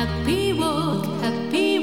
Happy walk, happy